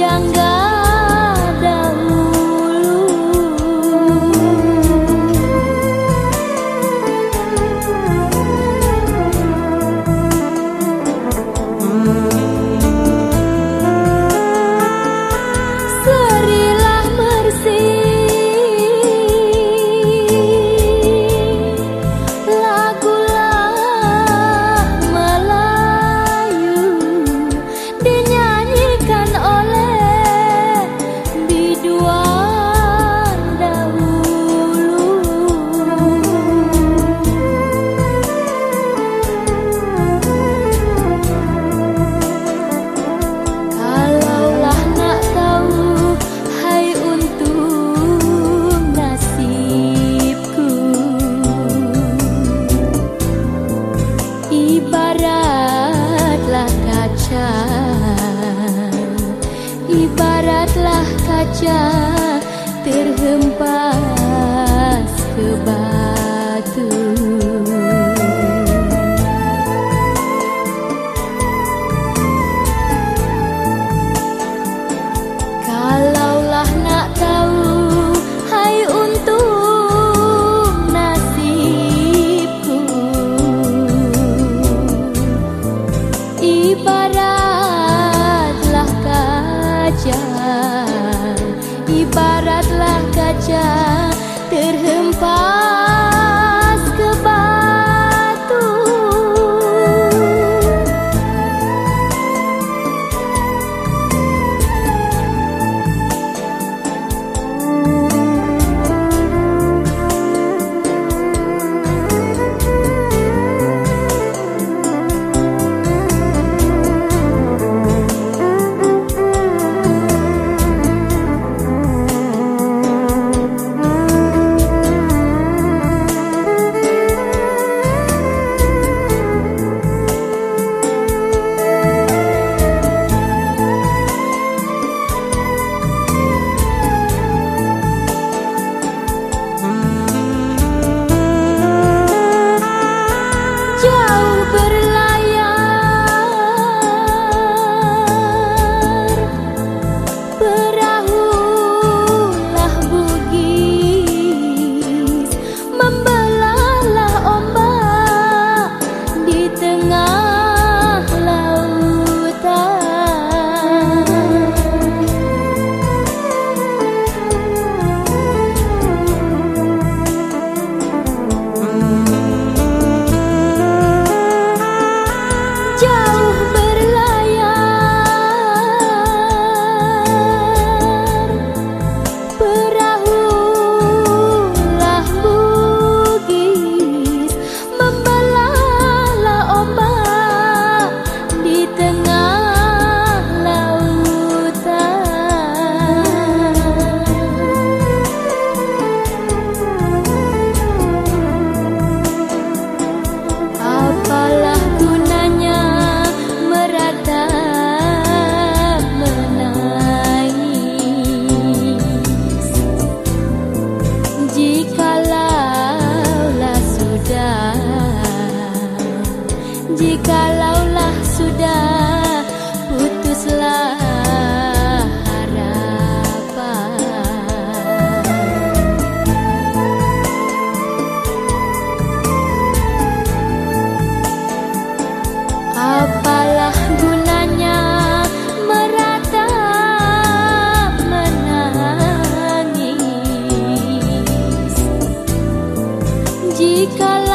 janggal. Kaca terhempas jika